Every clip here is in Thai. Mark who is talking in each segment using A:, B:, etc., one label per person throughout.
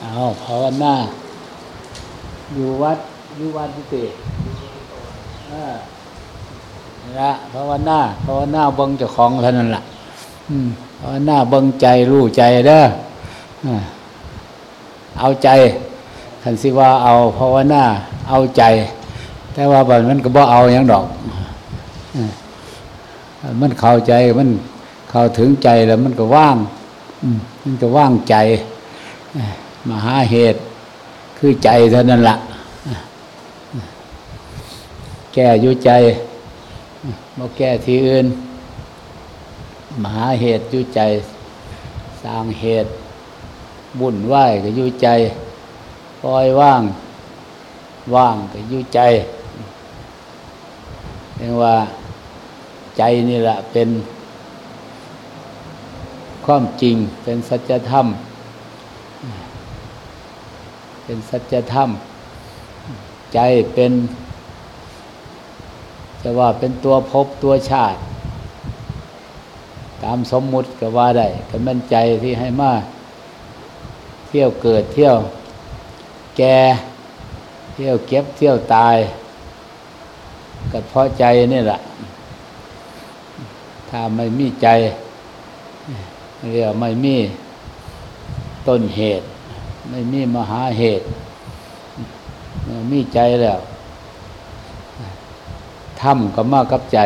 A: เอาภาวนาอยู่วัดอยู่วัดที่เตละภาวนาภาวนาเบิ้งเจ้าของเท่านั้นล่ะภาวนาเบิ้งใจรู้ใจเด้อเอาใจคันสิว่าเอาภาวนาเอาใจ แต่ว่าแบบมันก็บ่เอาอย่างดอกมันเข้าใจมันเข้าถึงใจแล้วมันก็ว่างมันก็ว่างใจ มหาเหตุคือใจเท่านั้นละ่ะแก้อยู่ใจมาแก้ที่อื่น มหาเหตุอยู่ใจ สร้างเหตุบุญไหวก็อยู่ใจปล่อยว่าง ว่างก็อยู่ใจเรียกว่าใจนี่แหละเป็นความจริงเป็นสัจธรรม เป็นสัจธรรม ใจเป็น จะว่าเป็นตัวภพตัวชาติ ตามสมมุติก็ว่าได้ก็มันใจที่ให้มาเที่ยวเกิดเที่ยว แก่เที่ยวเก็บเที่ยวตายก็เพราะใจนี่แหละ ถ้าไม่มีใจเรียกไม่มีต้นเหตุ ไม่มีมหาเหตุมีใจแล้วทำก็มากับใจ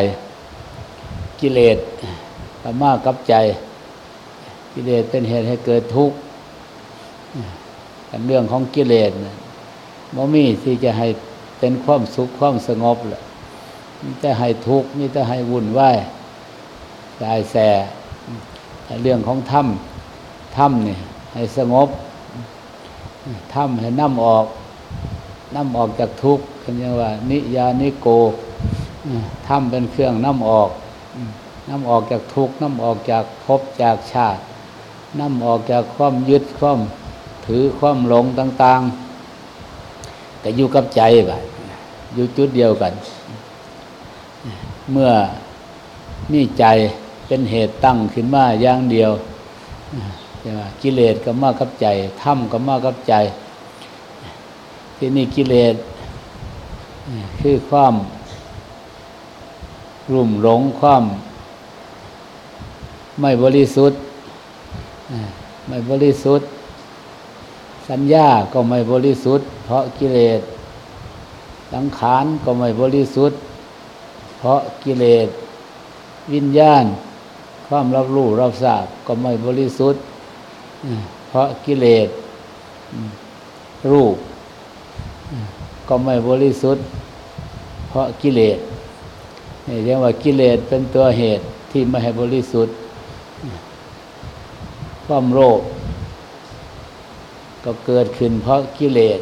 A: กิเลสก็มากับใจ กิเลสเป็นเหตุให้เกิดทุกข์เรื่องของกิเลสบ่มีที่จะให้เป็นความสุขความสงบแหละมีแต่ให้ทุกข์มีแต่ให้วุ่นวายกายแสเรื่องของถ้ำถ้ำเนี่ยให้สงบ ถ้ำให้น้ำออกน้ำออกจากทุกข์กันยังว่า นิยานิโกถ้ำเป็นเครื่องน้ำออกน้ำออกจากทุกข์น้ำออกจากภพจากชาติน้ำออกจากความยึดความถือความหลงต่างๆแต่อยู่กับใจแบบอยู่จุดเดียวกัน เมื่อมีใจเป็นเหตุตั้งขึ้นมาอย่างเดียว ใช่ไหมกิเลสก็มากับใจถ้ำก็มากับใจ ที่นี่กิเลสคือความรุ่มหลงความ ไม่บริสุทธิ์ไม่บริสุทธิ์ สัญญาก็ไม่บริสุทธิ์ เพราะกิเลสสังขารก็ไม่บริสุทธิ์ เพราะกิเลสวิญญาณ ความรับรู้รับทราบก็ไม่บริสุทธิ์ เพราะกิเลสรูป ก็ไม่บริสุทธิ์ เพราะกิเลสนี่เรียกว่ากิเลสเป็นตัวเหตุที่ไม่ให้บริสุทธิ์ความโลภก็เกิดขึ้นเพราะกิเลส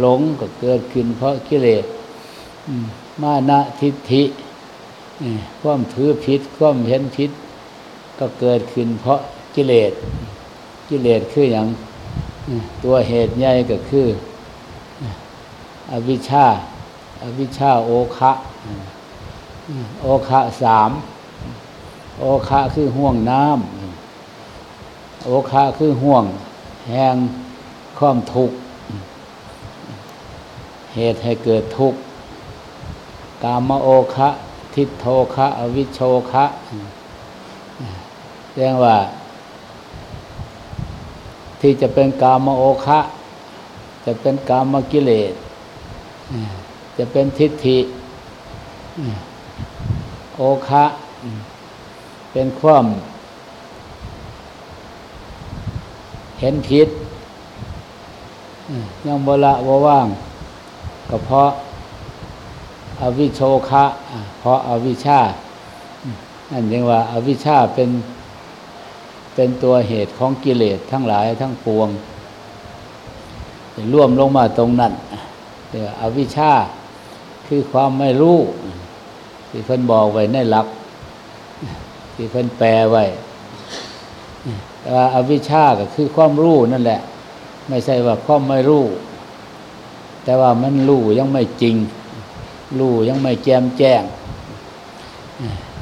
A: หลงก็เกิดขึ้นเพราะกิเลสมานะทิฏฐิความถือผิดความเห็นผิด ก็เกิดขึ้นเพราะกิเลส กิเลสคืออย่างตัวเหตุใหญ่ก็คือ อวิชชาอวิชชาโอคะโอคะสามโอคะคือห่วงน้ำโอคะคือห่วง แห่งความทุกข์เหตุให้เกิดทุกข์กามโอคะ ทิฏโทคะ อวิชโชคะเรียกว่า ที่จะเป็นกามโอคะ จะเป็นกามกิเลสจะเป็นทิฏฐิโอคะเป็นความเห็นผิดยังบละว่าว่างก็เพราะอาวิโชคะ เพราะอาวิชานั่นเรียกว่าอาวิชาเป็น เป็นตัวเหตุของกิเลสทั้งหลายทั้งปวงร่วมลงมาตรงนั้นเดี๋ยวอวิชชาคือความไม่รู้ที่เพิ่นบอกไว้ในหลัก ที่เพิ่นแปลไว้ว่าอวิชชาก็คือความรู้นั่นแหละ ไม่ใช่ว่าความไม่รู้ แต่ว่ามันรู้ยังไม่จริง รู้ยังไม่แจ่มแจ้ง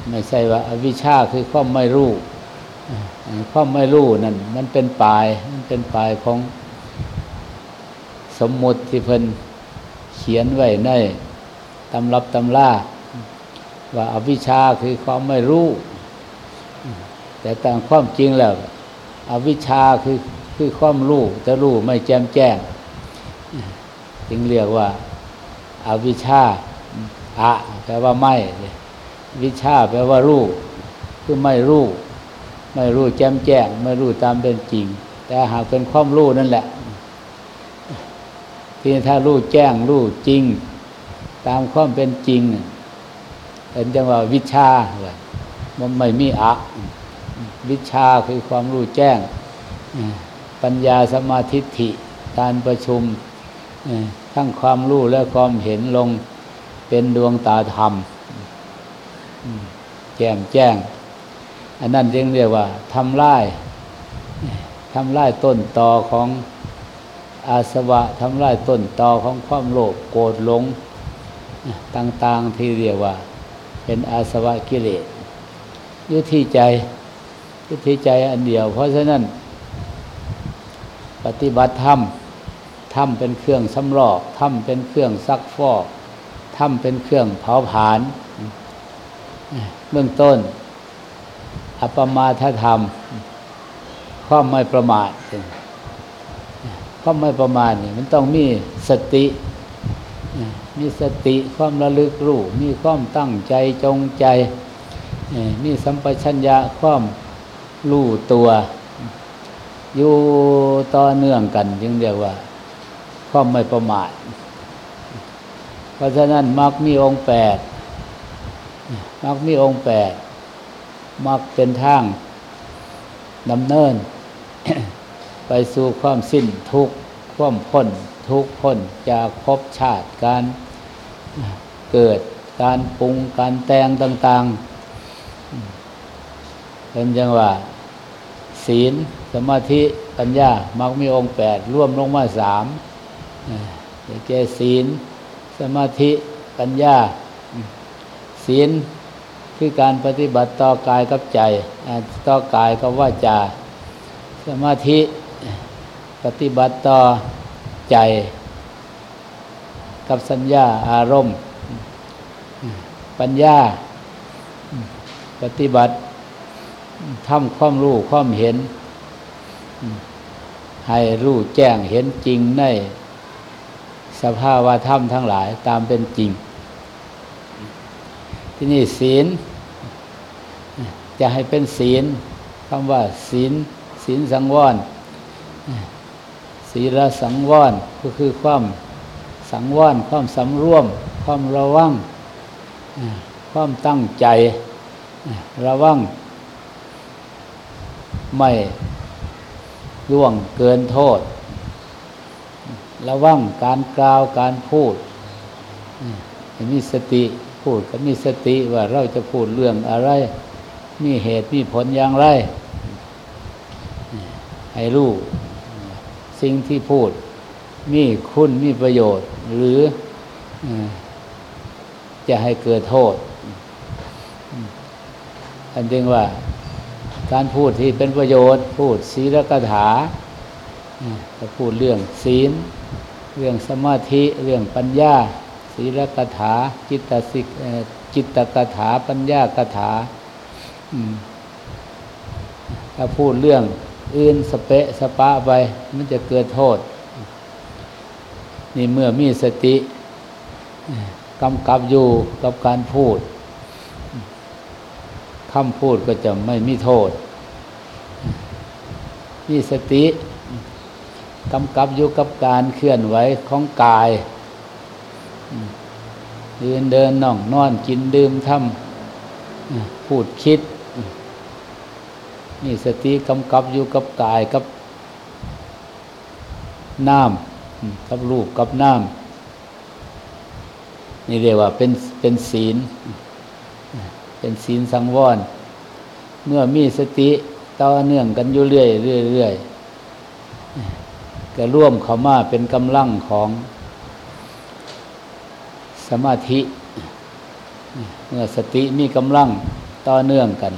A: ไม่ใช่ว่าอวิชชาคือความไม่รู้ ความไม่รู้นั่นมันเป็นปลาย มันเป็นปลายของสมมุติที่เพิ่นเขียนไว้ในตำรับตำล่าว่าอาวิชชาคือความไม่รู้ แต่ตามความจริงแล้ว อวิชชาคือคือความรู้แต่รู้ไม่แจ่มแจ้งจึงเรียกว่าอาวิชชาอะแปลว่าไม่ วิชาแปลว่ารู้ คือไม่รู้ ไม่รู้แจ่มแจ้ง ไม่รู้ตามเป็นจริง แต่หากเป็นความรู้นั่นแหละ ที่ถ้ารู้แจ้งรู้จริง ตามความเป็นจริงเป็นจังว่าวิชามันไม่มีอะ วิชาคือความรู้แจ้ง ปัญญาสมาธิิการประชุมทั้งความรู้และความเห็นลงเป็นดวงตาธรรมแจ่มแจ้ง อันนั้นจึงเรียกว่าทำลายทำลายต้นตอของอาสวะทำลายต้นตอของความโลภโกรธหลงต่าง ๆ ที่เรียกว่า เป็นอาสวะกิเลสยุที่ใจยุที่ใจอันเดียว เพราะฉะนั้น ปฏิบัติธรรมธรรมเป็นเครื่องสำรอกธรรมเป็นเครื่องซักฟอกธรรมเป็นเครื่องเผาผลาญเบื้องต้น อัปมาทธรรมข้อไม่ประมาทข้อไม่ประมาทนี่มันต้องมีสติ มีสติความระลึกรู้ มีความตั้งใจจงใจ มีสัมปชัญญะความรู้ตัว อยู่ต่อเนื่องกันจึงเรียกว่า ความไม่ประมาท เพราะฉะนั้นมักมีองค์แปดมักมีองค์แปด มักเป็นทางดำเนิน ไปสู่ความสิ้นทุกข์ความพ้นทุกข์พ้นจากภพชาติการเกิดการปรุงการแต่งต่าง ๆ เป็นจังว่าศีลสมาธิปัญญามักมีองค์แปดร่วมลงมาสามแก่ศีล สมาธิปัญญา ศีล คือการปฏิบัติต่อกายกับใจต่อกายกับว่าจาสมาธิปฏิบัติต่อใจ กับสัญญาอารมณ์ ปัญญา ปฏิบัติทำความรู้ความเห็น ให้รู้แจ้งเห็นจริงในสภาวะธรรมทั้งหลายตามเป็นจริง ที่นี่ศีล จะให้เป็นศีลคำว่า ศีล ศีลสังวรศีลสังวรก็คือความสังวรความสำรวม ความระวังความตั้งใจ ระวัง ไม่ล่วงเกินโทษ ระวังการกล่าวการพูดมีสติ พูดก็มีสติว่าเราจะพูดเรื่องอะไร มีเหตุมีผลอย่างไร ให้รู้สิ่งที่พูด มีคุณมีประโยชน์ หรือจะให้เกิดโทษ อันจึงว่าการพูดที่เป็นประโยชน์ พูดศีลกถาจะพูดเรื่องศีล เรื่องสมาธิ เรื่องปัญญา ศีลกถา จิตสิกจิตกถา ปัญญากถาถ้าพูดเรื่องอื่นสเปะสปะไป มันจะเกิดโทษ นี่เมื่อมีสติกำกับอยู่กับการพูดคำพูดก็จะไม่มีโทษ มีสติกำกับอยู่กับการเคลื่อนไหวของกาย เดินเดินน่องนอนกินดื่มทำพูดคิด นี่สติกำกับอยู่กับกายกับน้ำกับรูปกับน้ำนี่เรียกว่าเป็นเป็นศีล เป็นศีลสังวร เมื่อมีสติต่อเนื่องกันอยู่เรื่อยเรื่อยก็ร่วมเข้ามาเป็นกำลังของ สมาธิเมื่อสติมีกำลังต่อเนื่องกัน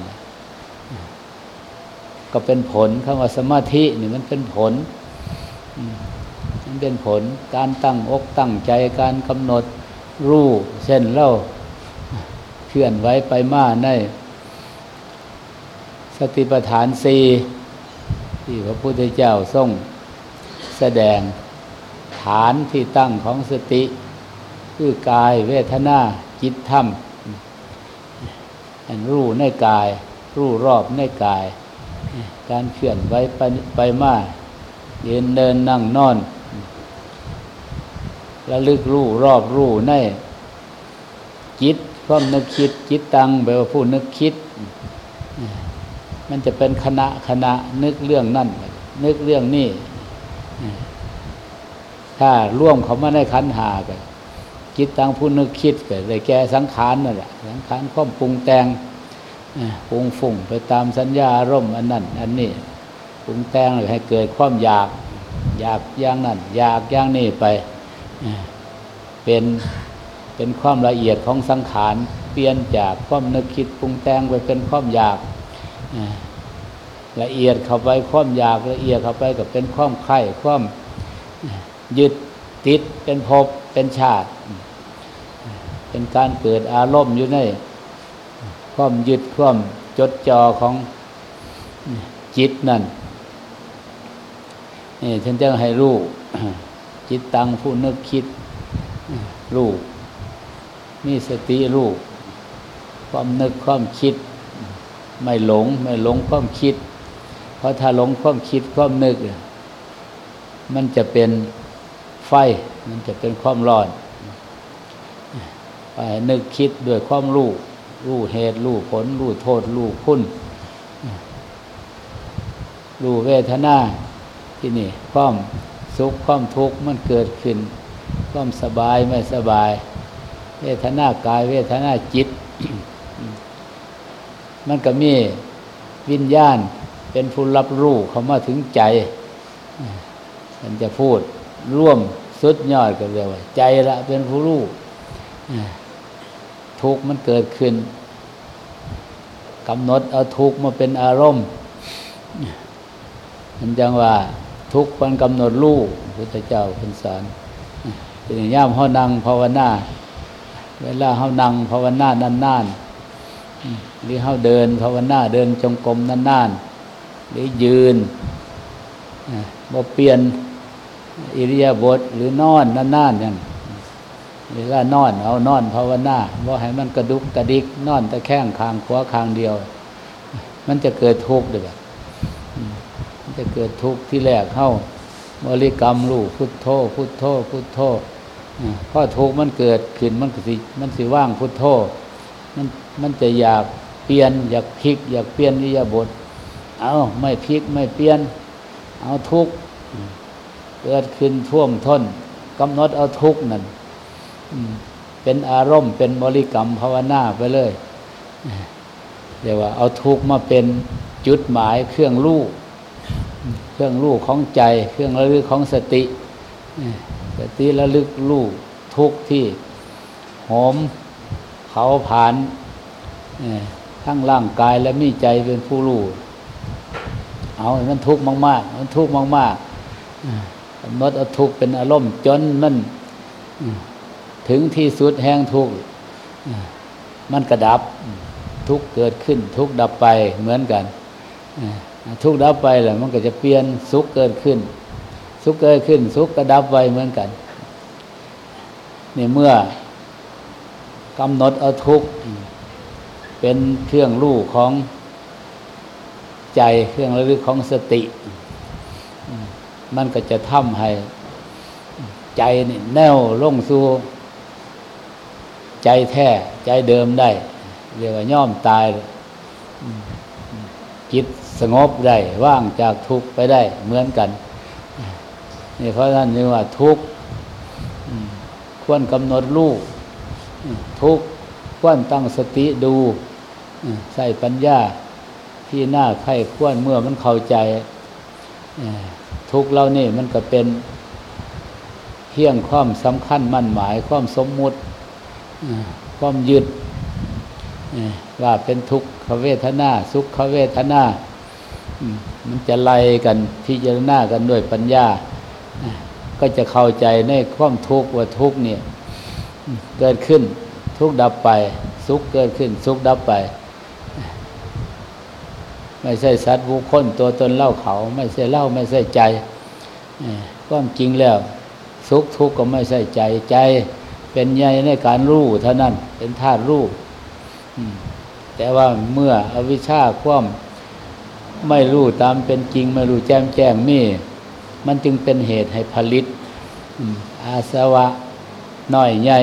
A: ก็เป็นผลคำว่าสมาธินี่มันเป็นผลมันเป็นผลการตั้งอกตั้งใจการกำหนดรู้เช่นเล่าเคลื่อนไว้ไปมาใน สติปัฏฐานสี่ที่พระพุทธเจ้าทรงแสดงฐานที่ตั้งของสติ คือกายเวทนาจิตธรรมรู้ในกาย รู้รอบในกาย การเคลื่อนไหวไปไปมาเยืนเดินนั่งนอนระลึกรู้รอบรู้ในจิตความนึกคิดจิตตังแปลว่าผู้นึกคิด มันจะเป็นคณะคณะนึกเรื่องนั่นนึกเรื่องนี้ถ้าร่วมเขามาในขันหาไป จิตตังผู้นึกคิดก็เลยแก่สังขารนั่นแหละสังขารข้อมปรุงแต่งปรุงฝุ่งไปตามสัญญาอารมณ์อันนั้น อันนี้ปรุงแต่งให้เกิดความอยาก อยากอย่างนั้น อยากอย่างนี้ไปเป็นเป็นความละเอียดของสังขารเปลี่ยนจากความนึกคิดปรุงแต่งไปเป็นความอยากละเอียดเข้าไปความอยากละเอียดเข้าไปกับเป็นความไข่ความยึดติดเป็นภพเป็นชาติ เป็นการเกิดอารมณ์อยู่ในความยึดความจดจ่อของจิตนั่นนี่ฉันจะให้รู้จิตตังผู้นึกคิดรู้มีสติรู้ความนึกความคิด ไม่หลง ไม่หลงความคิด เพราะถ้าหลงความคิดความนึก มันจะเป็นไฟ มันจะเป็นความร้อน นึกคิดด้วยความรู้รู้เหตุรู้ผลรู้โทษรู้คุณรู้เวทนาที่นี่ความสุขความทุกข์มันเกิดขึ้น ความสบายไม่สบาย เวทนากายเวทนาจิต มันก็มีวิญญาณเป็นผู้รับรู้เขามาถึงใจ มันจะพูดร่วมสุดยอดกันเลยว่า ใจละเป็นผู้รู้ ทุกมันเกิดขึ้นกำหนดเอาทุกมาเป็นอารมณ์มันจังว่า ทุกมันกำหนดรู้พุทธเจ้าเป็นสอนเป็นย่ามเฮานั่งภาวนา เวลาเฮานั่งภาวนา นานๆหรือเฮาเดินภาวนาเดินจงกรมนานๆหรือยืนบ่เปลี่ยนอิริยาบถหรือนอนนานๆอย่าง เวลานอนเอานอนภาวนาว่าให้มันกระดุกกระดิก นอนตะแคงคางขวาคางเดียว มันจะเกิดทุกข์ด้วยมันจะเกิดทุกข์ที่แรกเข้าบริกรรมรู้พุทโธพุทโธพุทโธพอทุกข์มันเกิดขึ้นมันสิมันสิว่างพุทโธมันมันจะอยากเปลี่ยน อยากพลิก อยากเปลี่ยนอิริยาบถเอาไม่พลิกไม่เปลี่ยน เอาทุกข์เกิดขึ้นท่วมท้นกำหนดเอาทุกข์นั่น เป็นอารมณ์ เป็นบริกรรมภาวนาไปเลยเรียกว่าเอาทุกมาเป็นจุดหมายเครื่องลู่เครื่องลู่ของใจ เครื่องระลึกของสติสติระลึกลู่ทุกที่หอมเขาผ่านทั้งร่างกายและมีใจเป็นผู้รู้เอามันทุกข์มาก ๆ มันทุกข์มากๆกำหนดเอาทุกข์เป็นอารมณ์จนมัน ถึงที่สุดแห่งทุกข์มันกระดับทุกข์เกิดขึ้น ทุกข์ดับไปเหมือนกัน ทุกข์ดับไปแหละมันก็จะเปลี่ยนสุขเกิดขึ้น สุขเกิดขึ้น สุขกระดับไปเหมือนกันนี่เมื่อกำหนดเอาทุกข์เป็นเครื่องรู้ของใจเครื่องระลึกของสติ มันก็จะทำให้ใจนี่แน่วลงสู่ ใจแท้ใจเดิมได้ เรียกว่าย่อมตายจิตสงบได้ ว่างจากทุกข์ไปได้เหมือนกันนี่เพราะท่านเรียกว่าทุกข์ควรกำหนดรูปทุกข์ควรตั้งสติดูใส่ปัญญาที่หน้าไข้ควรเมื่อมันเข้าใจทุกเรานี่มันก็เป็นเพียงความสำคัญมั่นหมายความสมมุติ ความยึดว่าเป็นทุกขเวทนา สุขเวทนา มันจะไล่กันพิจารณากันด้วยปัญญา ก็จะเข้าใจในความทุกข์ว่าทุกข์เนี่ยเกิดขึ้นทุกข์ดับไป สุขเกิดขึ้น สุขดับไป ไม่ใช่สัตว์บุคคลตัวตนเล่าเขา ไม่ใช่เล่าไม่ใช่ใจความจริงแล้ว สุขทุกข์ก็ไม่ใช่ใจใจ เป็นใหญ่ในการรู้เท่านั้น เป็นธาตุรู้แต่ว่าเมื่ออวิชชาคว่ำไม่รู้ตามเป็นจริง ไม่รู้แจ้งแจ้งนี่ มันจึงเป็นเหตุให้ผลิตอาสวะน้อยใหญ่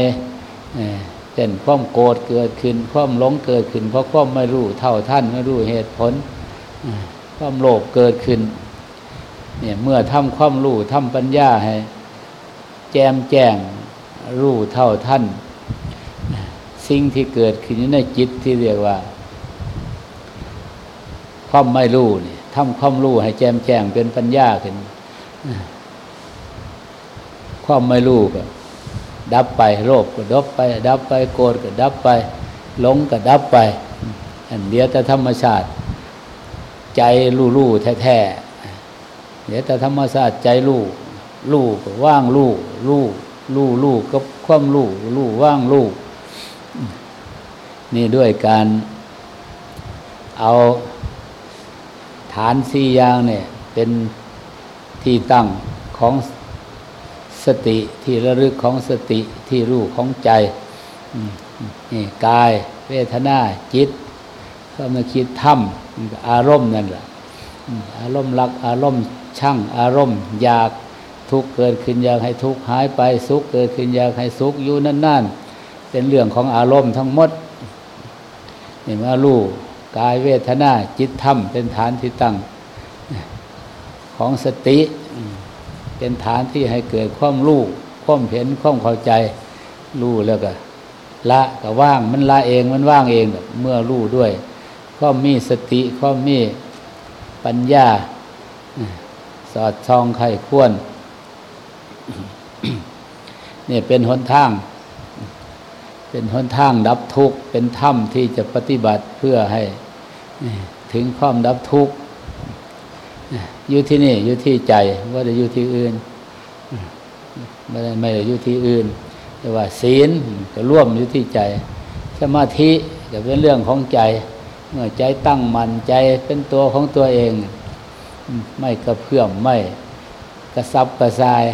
A: เช่นความโกรธเกิดขึ้น ความหลงเกิดขึ้น เพราะความไม่รู้เท่าท่านไม่รู้เหตุผลความโลภเกิดขึ้น เนี่ยเมื่อทำความรู้ทำปัญญาให้ แจมแจ้ง รู้เท่าท่าน สิ่งที่เกิดขึ้นในจิตที่เรียกว่า ความไม่รู้นี่ทำความรู้ให้แจ่มแจ้งเป็นปัญญาขึ้น ความไม่รู้ก็ ดับไปโรคก็ดับไป ดับไปโกรธก็ดับไปหลงก็ดับไป อันเดียวแต่ธรรมชาติ ใจรู้รู้แท้ๆเดี๋ยวแต่ธรรมชาติใจรู้รู้ว่างรู้รู้ รู้รู้กับความรู้รู้ว่างรู้นี่ด้วยการเอาฐานสี่อย่างเนี่ย เป็นที่ตั้งของสติที่ระลึกของสติที่รู้ของใจนี่กาย เวทนาจิตก็มาคิดทำอารมณ์นั่นแหละอารมณ์รัก อารมณ์ช่างอารมณ์อยาก ทุกเกิดขึ้นอยากให้ทุกหายไปสุขเกิดขึ้นอยากให้สุขอยู่นั่นๆเป็นเรื่องของอารมณ์ทั้งหมดนี่มาลู่กายเวทนาจิตธรรม เป็นฐานที่ตั้งของสติ เป็นฐานที่ให้เกิดความรู้ความเห็นความเข้าใจรู้แล้วก็ละก็ว่างมันละเองมันว่างเองเมื่อรู้ด้วยความมีสติความมีปัญญา สอดช่องไข่ควร เนี่ยเป็นหนทาง เป็นหนทางดับทุกข์เป็นถ้ำที่จะปฏิบัติเพื่อให้ถึงความดับทุกข์อยู่ที่นี่อยู่ที่ใจว่าจะอยู่ที่อื่นไม่ได้ไม่ได้อยู่ที่อื่น แต่ว่าศีลก็ร่วมอยู่ที่ใจ สมาธิก็เป็นเรื่องของใจ เมื่อใจตั้งมั่นใจเป็นตัวของตัวเอง ไม่กระเพื่อมไม่กระซับกระซาย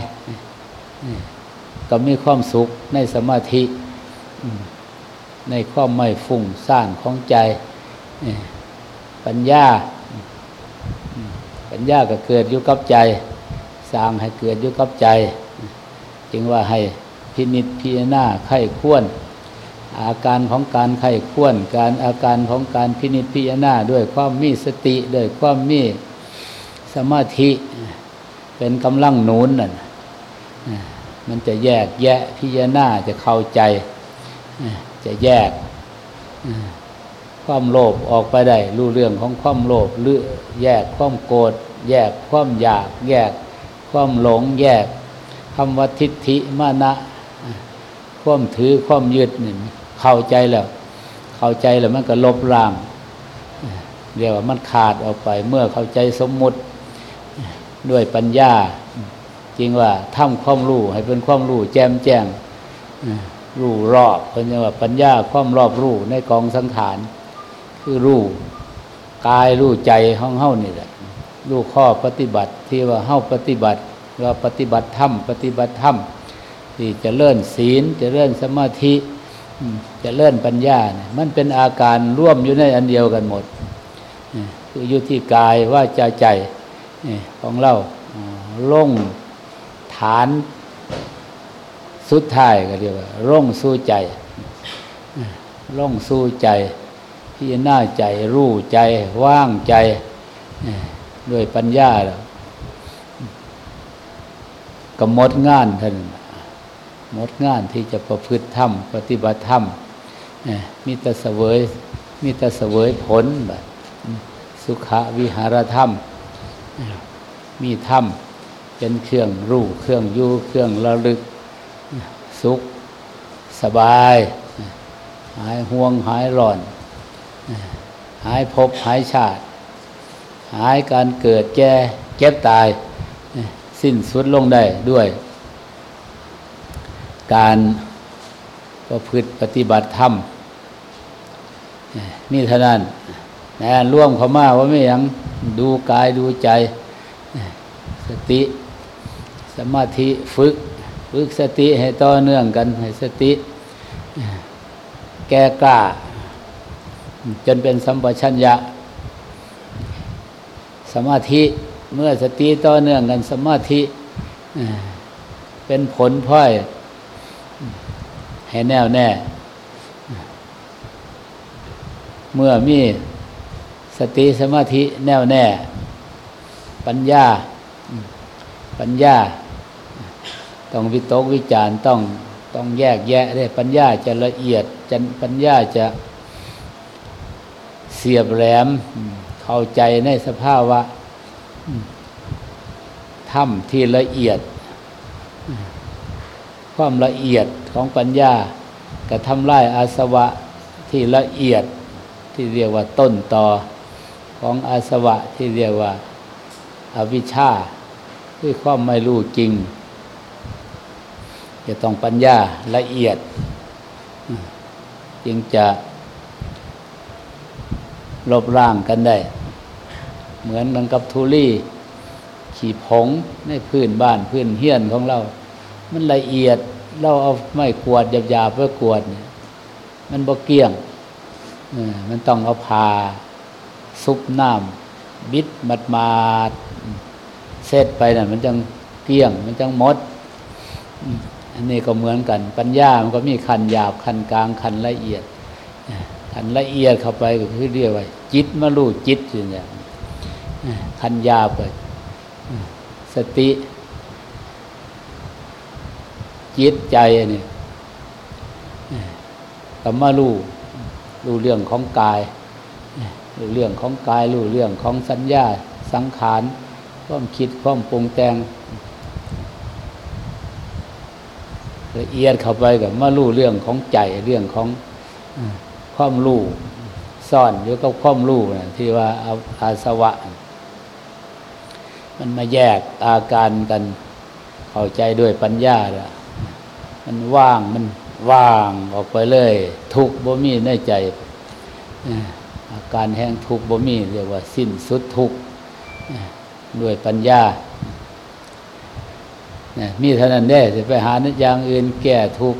A: ก็มีความสุขในสมาธิในความไม่ฟุ้งซ่านของใจ ปัญญา ปัญญาก็เกิดอยู่กับใจ สร้างให้เกิดอยู่กับใจ จึงว่าให้พินิจพิจารณาไข้ควรอาการของการไข้ควรการอาการของการพินิจพิจารณาด้วยความมีสติด้วยความมีสมาธิ เป็นกำลังหนุนนั่น มันจะแยกแยะพิจารณาจะเข้าใจ จะแยกความโลภออกไปได้รู้เรื่องของความโลภหรือแยกความโกรธแยกความอยาก แยกความหลง แยกคำว่าทิฏฐิมานะความถือความยึดนี่เข้าใจแล้ว เข้าใจแล้วมันก็ลบล้างเรียกว่ามันขาดออกไป เมื่อเข้าใจสมมุติด้วยปัญญา จริงว่าทำความรู้ให้เป็นความรู้แจ่มแจ้งรู้รอบเพราะว่าปัญญาความรอบรู้ในกองสังขารคือรู้กายรู้ใจห้องเฮ้านี่แหละรู้ข้อปฏิบัติที่ว่าเฮ้าปฏิบัติว่าปฏิบัติธรรมปฏิบัติธรรมที่จะเลื่อนศีลจะเลื่อนสมาธิจะเลื่อนปัญญาเนี่ยมันเป็นอาการร่วมอยู่ในอันเดียวกันหมดคืออยู่ที่กายว่าใจใจของเราล่งานสุดท้ายก็เรียกว่า ร่องสู้ใจ ร่องสู้ใจพี่หน้าใจ รู้ใจ ว่างใจ ด้วยปัญญาแล้วก็หมดงานท่านหมดงานที่จะประพฤติธรรม ปฏิบัติธรรมมีแต่เสวยมีแต่เสวยผลแบบสุขวิหารธรรม มีธรรม เป็นเครื่องรู้เครื่องยู่เครื่องระลึก สุขสบาย หายห่วงหายร้อน หายภพหายชาติหหายการเกิดแก่เก็บตาย สิ้นสุดลงได้ด้วย การประพฤติปฏิบัติธรรมนี่เท่านั้นนะร่วมเขามาว่าไม่ยังดูกายดูใจ สติ สมาธิฝึก ฝึกสติให้ต่อเนื่องกัน ให้สติ แก่กล้า จนเป็นสัมปชัญญะ สมาธิเมื่อสติต่อเนื่องกัน สมาธิเป็นผลพลอย ให้แน่วแน่ เมื่อมีสติสมาธิแน่วแน่ ปัญญา ปัญญา ต้องวิตกวิจารต้องต้องแยกแยะได้ปัญญาจะละเอียดจะปัญญาจะเสียบแหลม เข้าใจในสภาวะถ้ำที่ละเอียด ความละเอียดของปัญญากระทำลายอาสวะที่ละเอียดที่เรียกว่าต้นต่อของอาสวะที่เรียกว่าอาวิชชาคือความไม่รู้จริง จะต้องปัญญาละเอียด จึงจะลบร่างกันได้ เหมือนกันกับทุลี่ขี่ผงในพื้นบ้านพื้นเฮียนของเรา มันละเอียดเราเอาไม่กวดหยาบๆเพื่อกวดมันบ่เกี่ยงมันต้องเอาพาซุปน้ำบิดมัดมาเสร็จไปนะ่ะมันจังเกี่ยง มันจังมด อันนี้ก็เหมือนกัน ปัญญามันก็มีขันหยาบขันกลางขันละเอียดขันละเอียดเข้าไปก็คือเรียกว่า จิตมาลู่จิตอย่างขันหยาบก็สติ จิตใจนี่ก็มาลู่รู้เรื่องของกายรู้เรื่องของกายรู้เรื่องของสัญญาสังขารความคิดความปรุงแต่ง ละเอียดเข้าไปกับมารู้เรื่องของใจเรื่องของความรู้ซ่อนอยู่กับความรู้นะที่ว่าเอาอาสวะ มันมาแยกอาการกัน เข้าใจด้วยปัญญาละมันว่างมันว่างออกไปเลย ทุกบ่มีในใจอาการแห่งทุกบ่มีเรียกว่าสิ้นสุดทุกด้วยปัญญา มีเท่านั้นได้จะไปหาอย่างอื่นแก้ทุก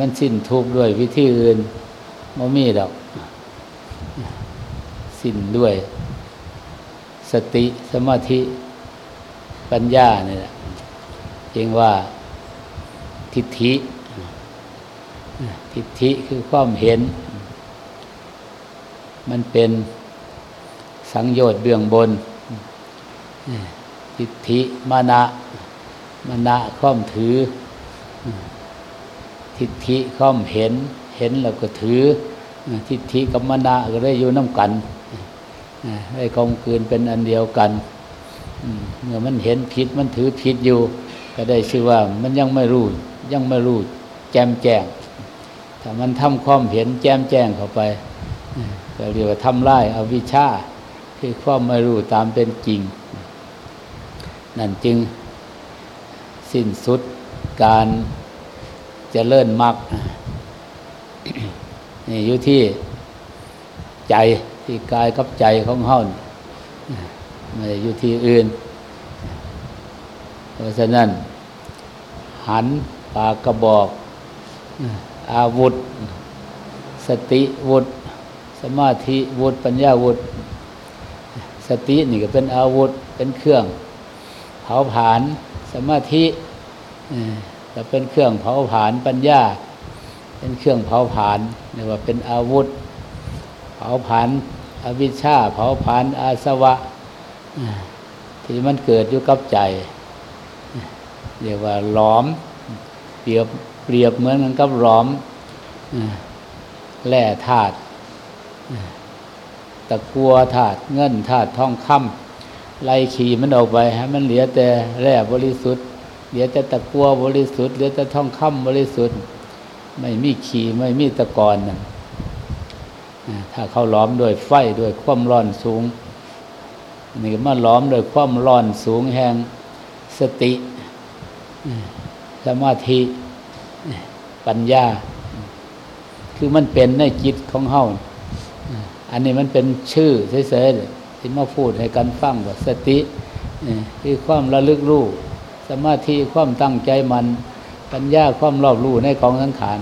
A: มันสิ้นทุกด้วยวิธีอื่นบ่มีดอก สิ้นด้วย สติสมาธิปัญญาเนี่ยเองว่าทิฏฐิทิฏฐิคือความเห็น มันเป็นสังโยชน์เบื้องบนทิฏฐิมานะ มานะข้อมถือ ทิฏฐิข้อมเห็น เห็นแล้วก็ถือ ทิฏฐิกับมานะก็ได้อยู่น้ำกันได้กองคืนเป็นอันเดียวกันเมื่อมันเห็นผิดมันถือผิดอยู่ ก็ได้ชื่อว่ามันยังไม่รู้ ยังไม่รู้ แจมแจ้งถ้ามันทำความเห็นแจมแจ้งเข้าไปก็เรียกว่าทำลายอวิชชาคือความไม่รู้ตามเป็นจริง นั่นจึง สิ้นสุดการจเจริญมรรคนี่อยู่ที่ใจที่กายกับใจของเฮาไม่อยู่ที่อื่น เพราะฉะนั้น หันปากกระบอก อาวุธ สติวุธ สมาธิวุธ ปัญญาวุธ สตินี่ก็เป็นอาวุธเป็นเครื่อง เผาผลาญ สมาธิก็เป็นเครื่องเผาผลาญปัญญา เป็นเครื่องเผาผลาญเรียกว่าเป็นอาวุธ เผาผลาญอวิชชาเผาผลาญอาสวะที่มันเกิดอยู่กับใจ เรียกว่าหลอม เปรียบเปรียบเหมือนกันกับหลอมแร่ธาตุตะกัวธาตุเงินธาตุทองคำ ไล่ขี่มันออกไปฮะมันเหลือแต่แร่บริสุทธิ์ เหลือแต่ตะกัวบริสุทธิ์ เหลือแต่ทองค่ำบริสุทธิ์ ไม่มีขี่ไม่มีตะกอนนั่นถ้าเขาล้อมด้วยไฟด้วยความร้อนสูงนี่ก็มาล้อมโดยความร้อนสูงแห่งสติสมาธิปัญญา คือมันเป็นในจิตของเฮาอันนี้มันเป็นชื่อเฉยๆ ที่มาพูดให้กันฟังว่าสติคือความระลึกรู้สมาธิความตั้งใจมันปัญญาความรอบรู้ในของสังขาร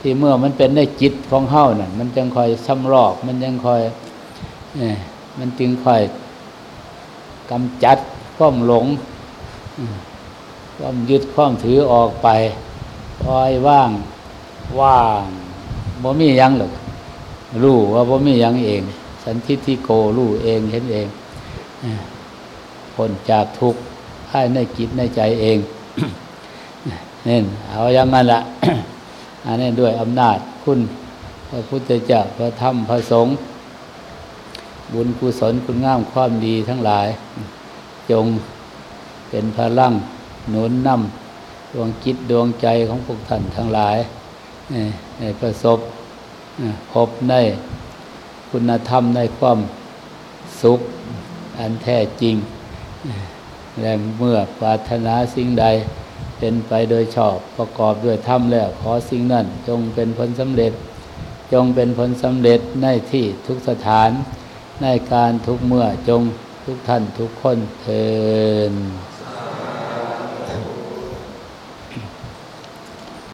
A: ที่เมื่อมันเป็นในจิตของเฮาน่ะ มันจึงคอยซ้ำรอก มันยังคอยมันจึงคอยกำจัดความหลงความยึดความถือออกไปปล่อยว่าง ว่างบ่มียังหรอกรู้ว่าบ่มียังเอง สันทิทิโกรู้เองเห็นเองพ้นจากทุกข์ภายในจิตในใจเองนี่เอาอย่างนั้นละอันนี้ด้วยอำนาจคุณพระพุทธเจ้าพระธรรมพระสงฆ์บุญกุศลคุณงามความดีทั้งหลาย จงเป็นพลังหนุนนำดวงจิตดวงใจของพวกท่านทั้งหลายในประสบพบใน คุณธรรมในความสุข อันแท้จริง และเมื่อปรารถนาสิ่งใด เป็นไปโดยชอบประกอบด้วยธรรมแล้ว ขอสิ่งนั้น จงเป็นผลสำเร็จ จงเป็นผลสำเร็จในที่ทุกสถาน ในการทุกเมื่อจงทุกท่านทุกคนเทิน